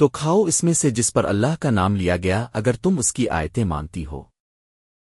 تو کھاؤ اس میں سے جس پر اللہ کا نام لیا گیا، اگر تم اس کی آیتیں مانتی ہو۔